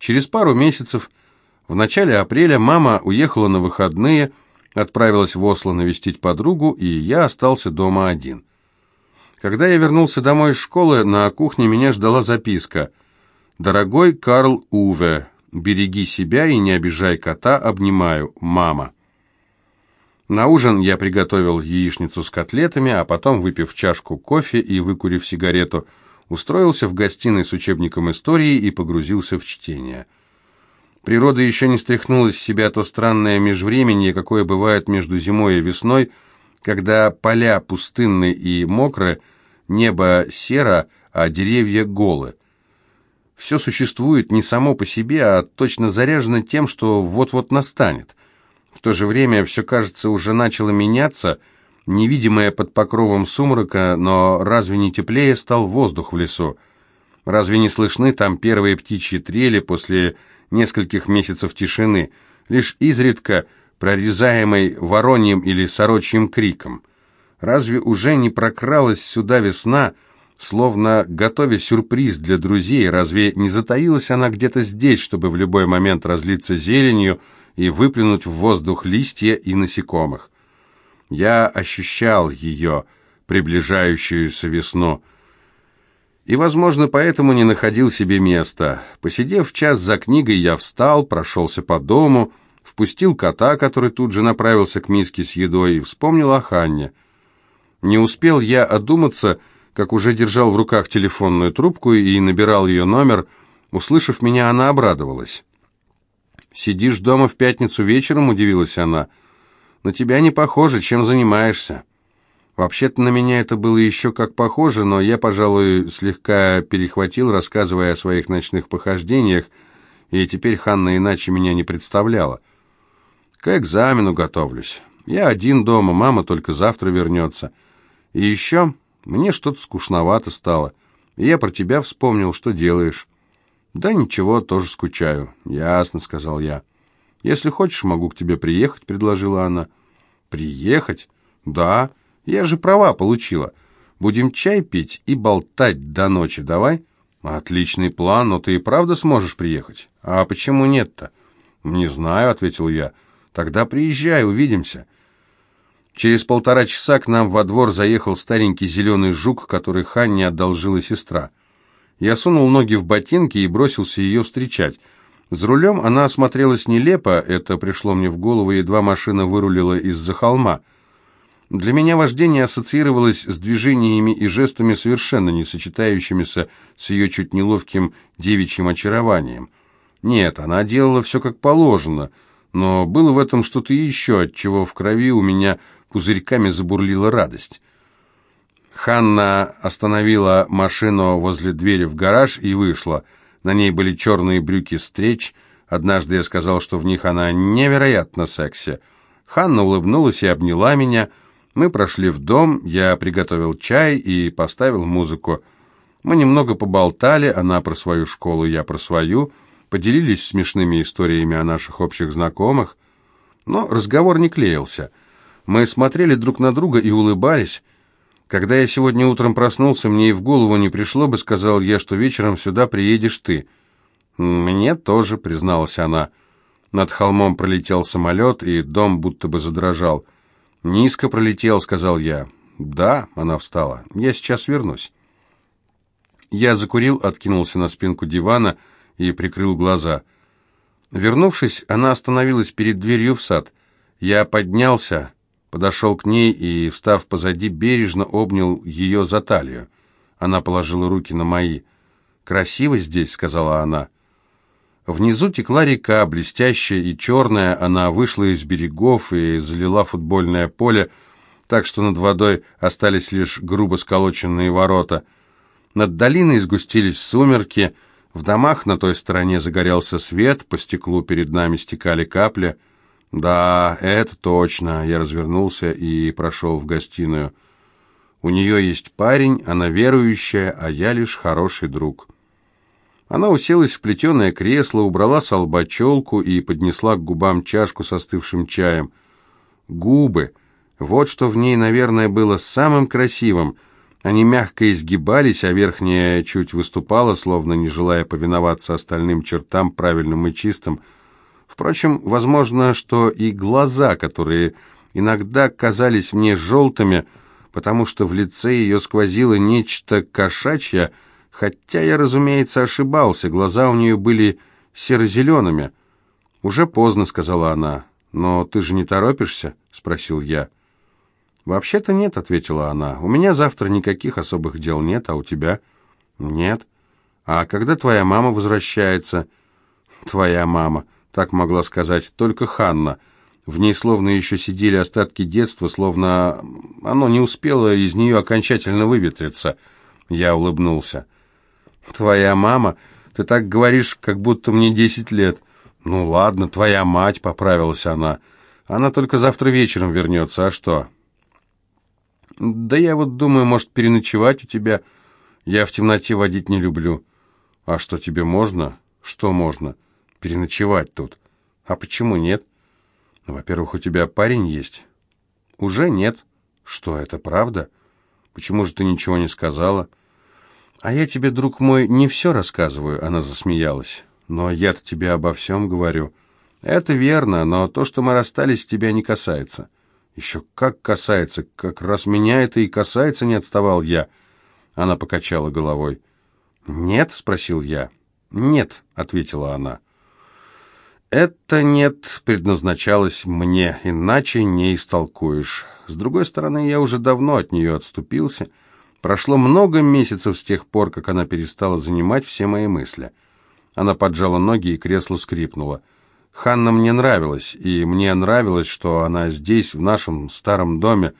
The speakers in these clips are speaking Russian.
Через пару месяцев, в начале апреля, мама уехала на выходные, отправилась в Осло навестить подругу, и я остался дома один. Когда я вернулся домой из школы, на кухне меня ждала записка. «Дорогой Карл Уве, береги себя и не обижай кота, обнимаю, мама». На ужин я приготовил яичницу с котлетами, а потом, выпив чашку кофе и выкурив сигарету, устроился в гостиной с учебником истории и погрузился в чтение. Природа еще не стряхнула с себя то странное межвременье, какое бывает между зимой и весной, когда поля пустынны и мокры, небо серо, а деревья голы. Все существует не само по себе, а точно заряжено тем, что вот-вот настанет. В то же время все, кажется, уже начало меняться, невидимое под покровом сумрака, но разве не теплее стал воздух в лесу? Разве не слышны там первые птичьи трели после нескольких месяцев тишины, лишь изредка прорезаемой вороньим или сорочьим криком? Разве уже не прокралась сюда весна, словно готовя сюрприз для друзей? Разве не затаилась она где-то здесь, чтобы в любой момент разлиться зеленью, и выплюнуть в воздух листья и насекомых. Я ощущал ее, приближающуюся весну, и, возможно, поэтому не находил себе места. Посидев час за книгой, я встал, прошелся по дому, впустил кота, который тут же направился к миске с едой, и вспомнил о Ханне. Не успел я одуматься, как уже держал в руках телефонную трубку и набирал ее номер. Услышав меня, она обрадовалась. «Сидишь дома в пятницу вечером?» – удивилась она. «На тебя не похоже, чем занимаешься?» Вообще-то на меня это было еще как похоже, но я, пожалуй, слегка перехватил, рассказывая о своих ночных похождениях, и теперь Ханна иначе меня не представляла. К экзамену готовлюсь. Я один дома, мама только завтра вернется. И еще мне что-то скучновато стало. И я про тебя вспомнил, что делаешь. «Да ничего, тоже скучаю». «Ясно», — сказал я. «Если хочешь, могу к тебе приехать», — предложила она. «Приехать? Да. Я же права получила. Будем чай пить и болтать до ночи, давай?» «Отличный план, но ты и правда сможешь приехать?» «А почему нет-то?» «Не знаю», — ответил я. «Тогда приезжай, увидимся». Через полтора часа к нам во двор заехал старенький зеленый жук, который Ханне одолжила сестра. Я сунул ноги в ботинки и бросился ее встречать. За рулем она осмотрелась нелепо, это пришло мне в голову, едва машина вырулила из-за холма. Для меня вождение ассоциировалось с движениями и жестами, совершенно не сочетающимися с ее чуть неловким девичьим очарованием. Нет, она делала все как положено, но было в этом что-то еще, от чего в крови у меня пузырьками забурлила радость. Ханна остановила машину возле двери в гараж и вышла. На ней были черные брюки стреч. Однажды я сказал, что в них она невероятно секси. Ханна улыбнулась и обняла меня. Мы прошли в дом, я приготовил чай и поставил музыку. Мы немного поболтали, она про свою школу, я про свою, поделились смешными историями о наших общих знакомых. Но разговор не клеился. Мы смотрели друг на друга и улыбались. Когда я сегодня утром проснулся, мне и в голову не пришло бы, сказал я, что вечером сюда приедешь ты. Мне тоже, призналась она. Над холмом пролетел самолет, и дом будто бы задрожал. «Низко пролетел», — сказал я. «Да», — она встала, — «я сейчас вернусь». Я закурил, откинулся на спинку дивана и прикрыл глаза. Вернувшись, она остановилась перед дверью в сад. Я поднялся, подошел к ней и, встав позади, бережно обнял ее за талию. Она положила руки на мои. «Красиво здесь», — сказала она. Внизу текла река, блестящая и черная, она вышла из берегов и залила футбольное поле, так что над водой остались лишь грубо сколоченные ворота. Над долиной сгустились сумерки, в домах на той стороне загорелся свет, по стеклу перед нами стекали капли — «Да, это точно». Я развернулся и прошел в гостиную. «У нее есть парень, она верующая, а я лишь хороший друг». Она уселась в плетеное кресло, убрала с и поднесла к губам чашку с остывшим чаем. Губы. Вот что в ней, наверное, было самым красивым. Они мягко изгибались, а верхняя чуть выступала, словно не желая повиноваться остальным чертам, правильным и чистым. Впрочем, возможно, что и глаза, которые иногда казались мне желтыми, потому что в лице ее сквозило нечто кошачье, хотя я, разумеется, ошибался, глаза у нее были серо-зелеными. «Уже поздно», — сказала она. «Но ты же не торопишься?» — спросил я. «Вообще-то нет», — ответила она. «У меня завтра никаких особых дел нет, а у тебя?» «Нет». «А когда твоя мама возвращается?» «Твоя мама», — так могла сказать только Ханна. В ней словно еще сидели остатки детства, словно оно не успело из нее окончательно выветриться. Я улыбнулся. «Твоя мама? Ты так говоришь, как будто мне десять лет». «Ну ладно, твоя мать», — поправилась она. «Она только завтра вечером вернется, а что?» «Да я вот думаю, может, переночевать у тебя. Я в темноте водить не люблю». «А что, тебе можно?» «Что можно?» «Переночевать тут». «А почему нет?» «Во-первых, у тебя парень есть?» «Уже нет». «Что, это правда? Почему же ты ничего не сказала?» «А я тебе, друг мой, не все рассказываю», — она засмеялась. «Но я-то тебе обо всем говорю». «Это верно, но то, что мы расстались, тебя не касается». «Еще как касается, как раз меня это и касается», — не отставал я. Она покачала головой. «Нет?» — спросил я. «Нет», — ответила она. «Это нет предназначалось мне, иначе не истолкуешь. С другой стороны, я уже давно от нее отступился. Прошло много месяцев с тех пор, как она перестала занимать все мои мысли». Она поджала ноги, и кресло скрипнуло. Ханна мне нравилась, и мне нравилось, что она здесь, в нашем старом доме.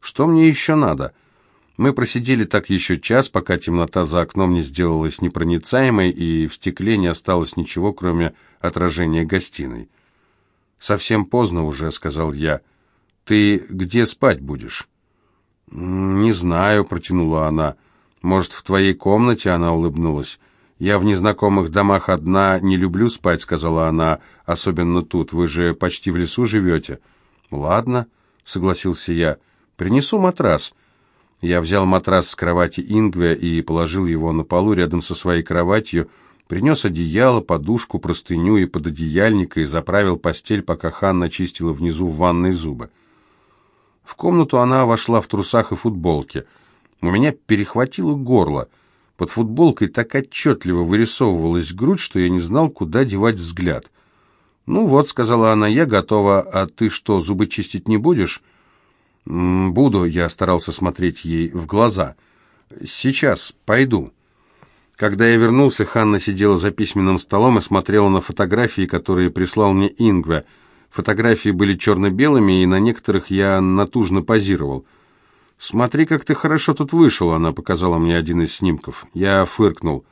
Что мне еще надо? Мы просидели так еще час, пока темнота за окном не сделалась непроницаемой, и в стекле не осталось ничего, кроме отражения гостиной. «Совсем поздно уже», — сказал я. «Ты где спать будешь?» «Не знаю», — протянула она. «Может, в твоей комнате?» — она улыбнулась. «Я в незнакомых домах одна не люблю спать», — сказала она, — «особенно тут. Вы же почти в лесу живете». «Ладно», — согласился я, — «принесу матрас». Я взял матрас с кровати Ингве и положил его на полу рядом со своей кроватью, принес одеяло, подушку, простыню и пододеяльник и заправил постель, пока Ханна чистила внизу в ванной зубы. В комнату она вошла в трусах и футболке. У меня перехватило горло — под футболкой так отчетливо вырисовывалась грудь, что я не знал, куда девать взгляд. «Ну вот», — сказала она, — «я готова, а ты что, зубы чистить не будешь?» «Буду», — я старался смотреть ей в глаза. «Сейчас, пойду». Когда я вернулся, Ханна сидела за письменным столом и смотрела на фотографии, которые прислал мне Ингве. Фотографии были черно-белыми, и на некоторых я натужно позировал — «Смотри, как ты хорошо тут вышел», — она показала мне один из снимков. Я фыркнул.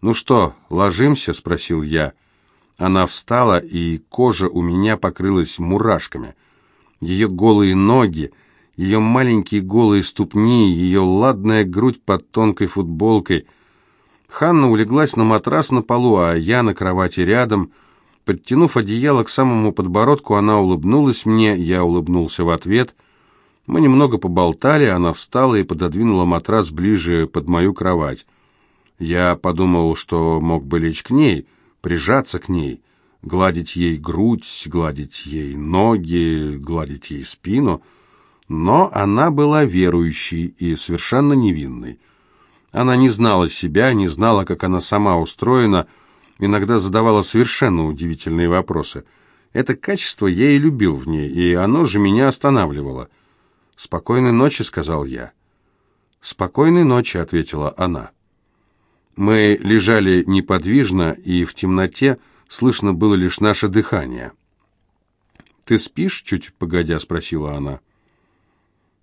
«Ну что, ложимся?» — спросил я. Она встала, и кожа у меня покрылась мурашками. Ее голые ноги, ее маленькие голые ступни, ее ладная грудь под тонкой футболкой. Ханна улеглась на матрас на полу, а я на кровати рядом. Подтянув одеяло к самому подбородку, она улыбнулась мне, я улыбнулся в ответ — мы немного поболтали, она встала и пододвинула матрас ближе под мою кровать. Я подумал, что мог бы лечь к ней, прижаться к ней, гладить ей грудь, гладить ей ноги, гладить ей спину. Но она была верующей и совершенно невинной. Она не знала себя, не знала, как она сама устроена, иногда задавала совершенно удивительные вопросы. Это качество я и любил в ней, и оно же меня останавливало. «Спокойной ночи», — сказал я. «Спокойной ночи», — ответила она. Мы лежали неподвижно, и в темноте слышно было лишь наше дыхание. «Ты спишь?» — чуть погодя спросила она.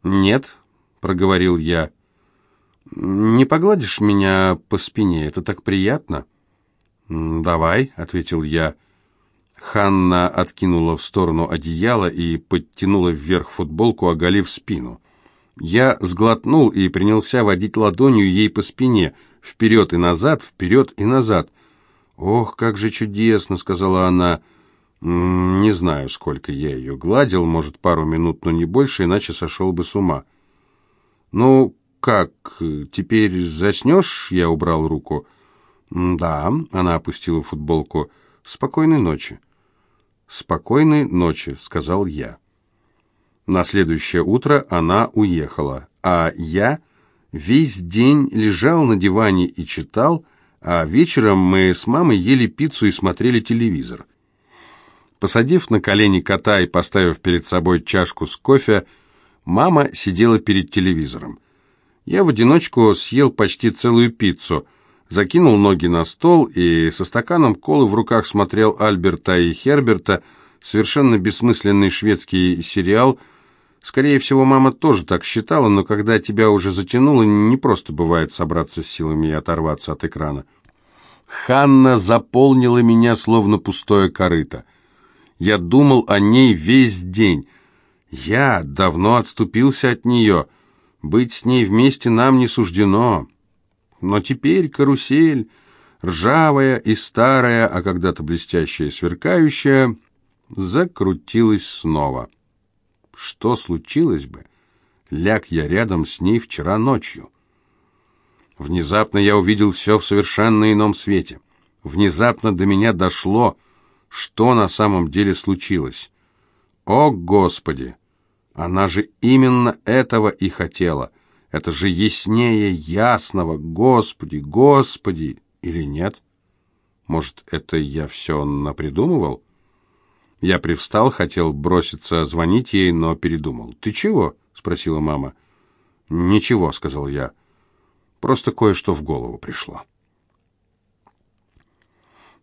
«Нет», — проговорил я. «Не погладишь меня по спине? Это так приятно». «Давай», — ответил я. Ханна откинула в сторону одеяло и подтянула вверх футболку, оголив спину. Я сглотнул и принялся водить ладонью ей по спине, вперед и назад, вперед и назад. «Ох, как же чудесно!» — сказала она. «Не знаю, сколько я ее гладил, может, пару минут, но не больше, иначе сошел бы с ума». «Ну, как, теперь заснешь?» Я убрал руку. «Да», — она опустила футболку. «Спокойной ночи». «Спокойной ночи», — сказал я. На следующее утро она уехала, а я весь день лежал на диване и читал, а вечером мы с мамой ели пиццу и смотрели телевизор. Посадив на колени кота и поставив перед собой чашку с кофе, мама сидела перед телевизором. Я в одиночку съел почти целую пиццу, закинул ноги на стол и со стаканом колы в руках смотрел Альберта и Херберта, совершенно бессмысленный шведский сериал – Скорее всего, мама тоже так считала, но когда тебя уже затянуло, не просто бывает собраться с силами и оторваться от экрана. Ханна заполнила меня, словно пустое корыто. Я думал о ней весь день. Я давно отступился от нее. Быть с ней вместе нам не суждено. Но теперь карусель, ржавая и старая, а когда-то блестящая и сверкающая, закрутилась снова. Что случилось бы, ляг я рядом с ней вчера ночью? Внезапно я увидел все в совершенно ином свете. Внезапно до меня дошло, что на самом деле случилось. О, Господи! Она же именно этого и хотела. Это же яснее ясного. Господи, Господи! Или нет? Может, это я все напридумывал? Я привстал, хотел броситься звонить ей, но передумал. «Ты чего?» — спросила мама. «Ничего», — сказал я. «Просто кое-что в голову пришло».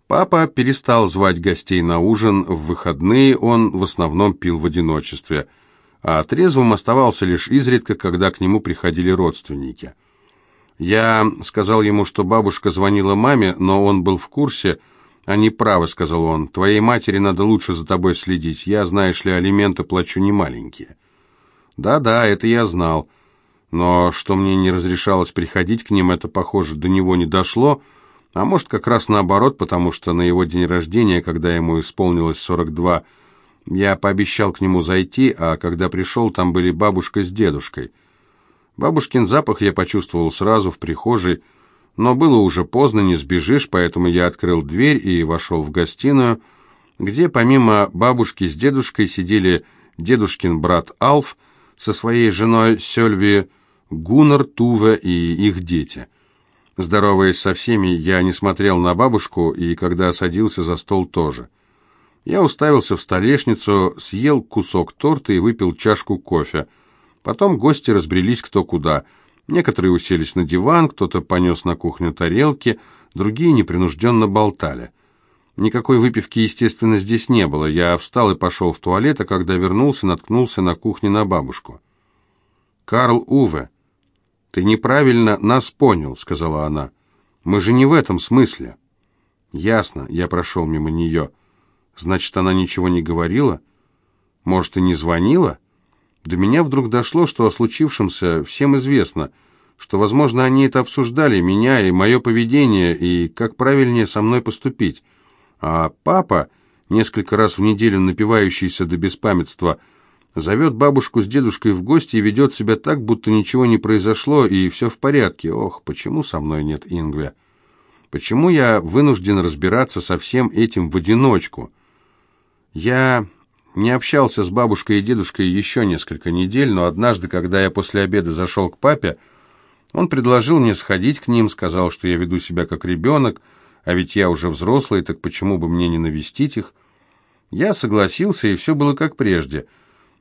Папа перестал звать гостей на ужин, в выходные он в основном пил в одиночестве, а трезвым оставался лишь изредка, когда к нему приходили родственники. Я сказал ему, что бабушка звонила маме, но он был в курсе, «Они правы», — сказал он. «Твоей матери надо лучше за тобой следить. Я, знаешь ли, алименты плачу немаленькие». «Да-да, это я знал. Но что мне не разрешалось приходить к ним, это, похоже, до него не дошло. А может, как раз наоборот, потому что на его день рождения, когда ему исполнилось 42, я пообещал к нему зайти, а когда пришел, там были бабушка с дедушкой. Бабушкин запах я почувствовал сразу в прихожей, но было уже поздно, не сбежишь, поэтому я открыл дверь и вошел в гостиную, где помимо бабушки с дедушкой сидели дедушкин брат Алф со своей женой Сёльви, Гуннар, Туве и их дети. Здороваясь со всеми, я не смотрел на бабушку, и когда садился за стол тоже. Я уставился в столешницу, съел кусок торта и выпил чашку кофе. Потом гости разбрелись кто куда – Некоторые уселись на диван, кто-то понес на кухню тарелки, другие непринужденно болтали. Никакой выпивки, естественно, здесь не было. Я встал и пошел в туалет, а когда вернулся, наткнулся на кухне на бабушку. «Карл Уве, ты неправильно нас понял», — сказала она. «Мы же не в этом смысле». «Ясно», — я прошел мимо нее. «Значит, она ничего не говорила? Может, и не звонила?» До меня вдруг дошло, что о случившемся всем известно, что, возможно, они это обсуждали, меня и мое поведение, и как правильнее со мной поступить. А папа, несколько раз в неделю напивающийся до беспамятства, зовет бабушку с дедушкой в гости и ведет себя так, будто ничего не произошло, и все в порядке. Ох, почему со мной нет Ингве? Почему я вынужден разбираться со всем этим в одиночку? Я не общался с бабушкой и дедушкой еще несколько недель, но однажды, когда я после обеда зашел к папе, он предложил мне сходить к ним, сказал, что я веду себя как ребенок, а ведь я уже взрослый, так почему бы мне не навестить их? Я согласился, и все было как прежде.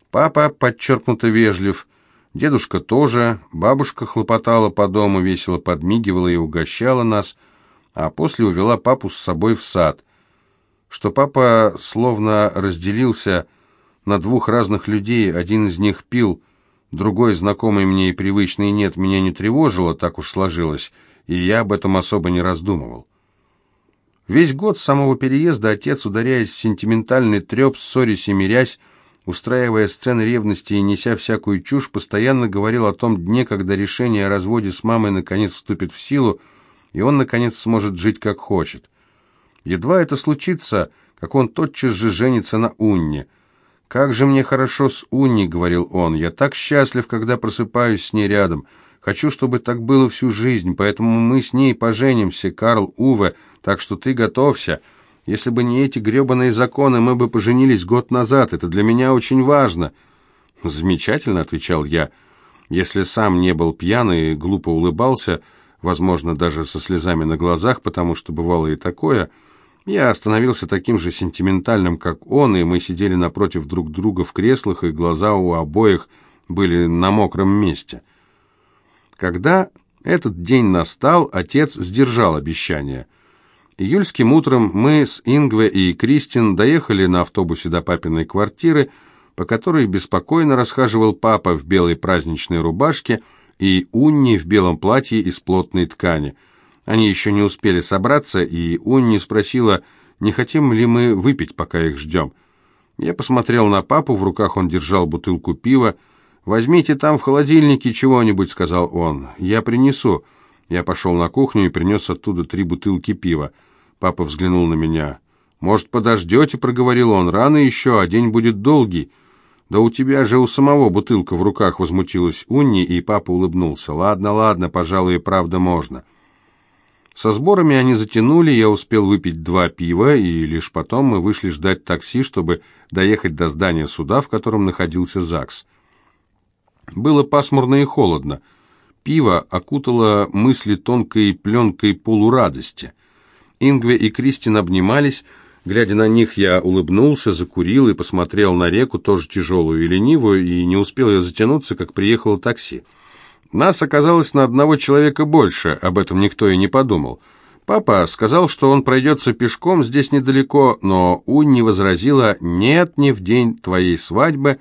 Папа подчеркнуто вежлив, дедушка тоже, бабушка хлопотала по дому, весело подмигивала и угощала нас, а после увела папу с собой в сад – что папа словно разделился на двух разных людей, один из них пил, другой, знакомый мне и привычный нет, меня не тревожило, так уж сложилось, и я об этом особо не раздумывал. Весь год с самого переезда отец, ударяясь в сентиментальный треп, ссорясь и мирясь, устраивая сцены ревности и неся всякую чушь, постоянно говорил о том дне, когда решение о разводе с мамой наконец вступит в силу, и он, наконец, сможет жить как хочет. Едва это случится, как он тотчас же женится на Унне. «Как же мне хорошо с Унни», — говорил он, — «я так счастлив, когда просыпаюсь с ней рядом. Хочу, чтобы так было всю жизнь, поэтому мы с ней поженимся, Карл, Уве, так что ты готовься. Если бы не эти гребаные законы, мы бы поженились год назад. Это для меня очень важно». «Замечательно», — отвечал я. Если сам не был пьян и глупо улыбался, возможно, даже со слезами на глазах, потому что бывало и такое, я становился таким же сентиментальным, как он, и мы сидели напротив друг друга в креслах, и глаза у обоих были на мокром месте. Когда этот день настал, отец сдержал обещание. Июльским утром мы с Ингве и Кристин доехали на автобусе до папиной квартиры, по которой беспокойно расхаживал папа в белой праздничной рубашке и Унни в белом платье из плотной ткани. Они еще не успели собраться, и Унни спросила, не хотим ли мы выпить, пока их ждем. Я посмотрел на папу, в руках он держал бутылку пива, «Возьмите там в холодильнике чего-нибудь», — сказал он. «Я принесу». Я пошел на кухню и принес оттуда три бутылки пива. Папа взглянул на меня. «Может, подождете?» — проговорил он. «Рано еще, а день будет долгий». «Да у тебя же у самого бутылка в руках», — возмутилась Унни, и папа улыбнулся. «Ладно, ладно, пожалуй, и правда можно». Со сборами они затянули, я успел выпить два пива, и лишь потом мы вышли ждать такси, чтобы доехать до здания суда, в котором находился ЗАГС. Было пасмурно и холодно. Пиво окутало мысли тонкой пленкой полурадости. Ингве и Кристин обнимались. Глядя на них, я улыбнулся, закурил и посмотрел на реку, тоже тяжелую и ленивую, и не успел я затянуться, как приехало такси. Нас оказалось на одного человека больше, об этом никто и не подумал. Папа сказал, что он пройдется пешком здесь недалеко, но Унни возразила «Нет, не в день твоей свадьбы»,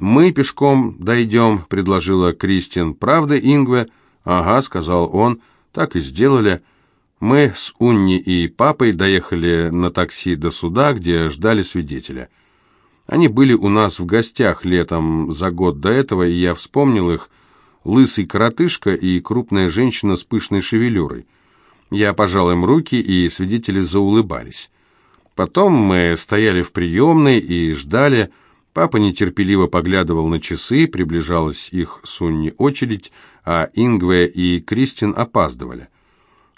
«Мы пешком дойдем», — предложила Кристин. «Правда, Ингве?» «Ага», — сказал он. «Так и сделали». Мы с Унни и папой доехали на такси до суда, где ждали свидетеля. Они были у нас в гостях летом за год до этого, и я вспомнил их. Лысый коротышка и крупная женщина с пышной шевелюрой. Я пожал им руки, и свидетели заулыбались. Потом мы стояли в приемной и ждали, Папа нетерпеливо поглядывал на часы, приближалась их Сунни очередь, а Ингве и Кристин опаздывали.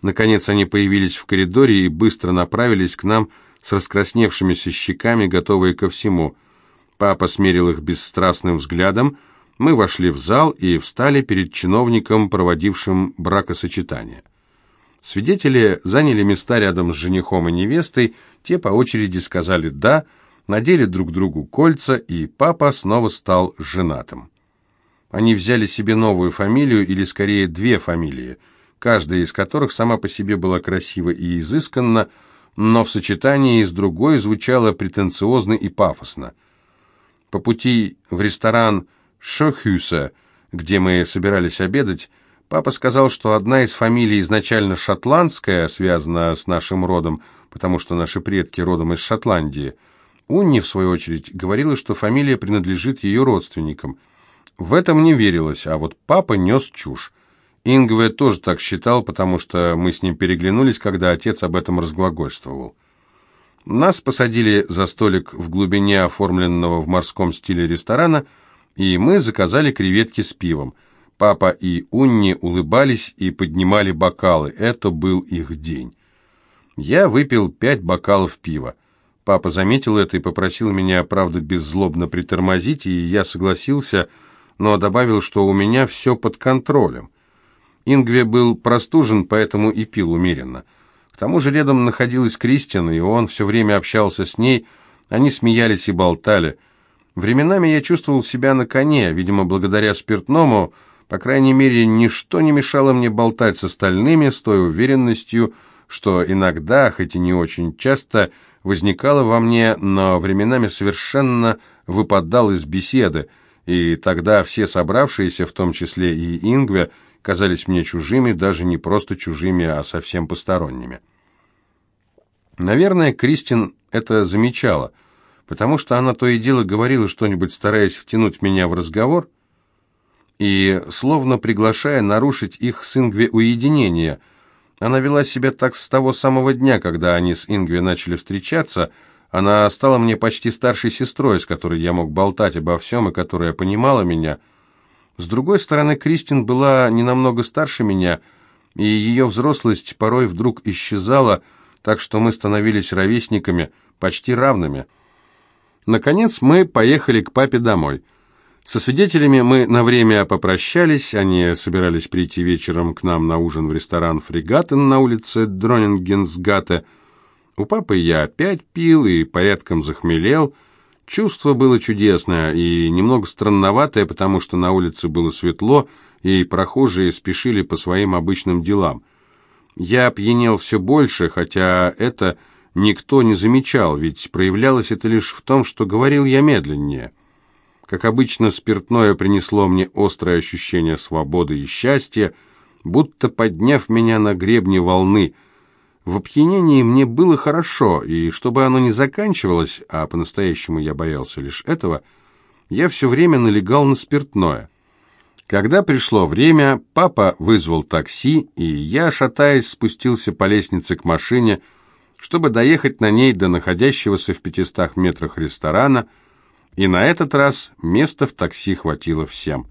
Наконец они появились в коридоре и быстро направились к нам с раскрасневшимися щеками, готовые ко всему. Папа смерил их бесстрастным взглядом, мы вошли в зал и встали перед чиновником, проводившим бракосочетание. Свидетели заняли места рядом с женихом и невестой, те по очереди сказали «да», надели друг другу кольца, и папа снова стал женатым. Они взяли себе новую фамилию, или скорее две фамилии, каждая из которых сама по себе была красива и изысканна, но в сочетании с другой звучала претенциозно и пафосно. По пути в ресторан Шохюса, где мы собирались обедать, папа сказал, что одна из фамилий изначально шотландская, связана с нашим родом, потому что наши предки родом из Шотландии – Унни, в свою очередь, говорила, что фамилия принадлежит ее родственникам. В этом не верилось, а вот папа нес чушь. Ингве тоже так считал, потому что мы с ним переглянулись, когда отец об этом разглагольствовал. Нас посадили за столик в глубине оформленного в морском стиле ресторана, и мы заказали креветки с пивом. Папа и Унни улыбались и поднимали бокалы. Это был их день. Я выпил пять бокалов пива. Папа заметил это и попросил меня, правда, беззлобно притормозить, и я согласился, но добавил, что у меня все под контролем. Ингве был простужен, поэтому и пил умеренно. К тому же рядом находилась Кристина, и он все время общался с ней, они смеялись и болтали. Временами я чувствовал себя на коне, видимо, благодаря спиртному, по крайней мере, ничто не мешало мне болтать с остальными с той уверенностью, что иногда, хоть и не очень часто, возникало во мне, но временами совершенно выпадал из беседы, и тогда все собравшиеся, в том числе и Ингве, казались мне чужими, даже не просто чужими, а совсем посторонними. Наверное, Кристин это замечала, потому что она то и дело говорила что-нибудь, стараясь втянуть меня в разговор, и словно приглашая нарушить их с Ингве уединение – она вела себя так с того самого дня, когда они с Ингви начали встречаться. Она стала мне почти старшей сестрой, с которой я мог болтать обо всем и которая понимала меня. С другой стороны, Кристин была не намного старше меня, и ее взрослость порой вдруг исчезала, так что мы становились ровесниками, почти равными. Наконец мы поехали к папе домой. Со свидетелями мы на время попрощались, они собирались прийти вечером к нам на ужин в ресторан «Фрегатен» на улице Дронингенсгате. У папы я опять пил и порядком захмелел. Чувство было чудесное и немного странноватое, потому что на улице было светло, и прохожие спешили по своим обычным делам. Я пьянел все больше, хотя это никто не замечал, ведь проявлялось это лишь в том, что говорил я медленнее. Как обычно, спиртное принесло мне острое ощущение свободы и счастья, будто подняв меня на гребне волны. В опьянении мне было хорошо, и чтобы оно не заканчивалось, а по-настоящему я боялся лишь этого, я все время налегал на спиртное. Когда пришло время, папа вызвал такси, и я, шатаясь, спустился по лестнице к машине, чтобы доехать на ней до находящегося в пятистах метрах ресторана – и на этот раз места в такси хватило всем.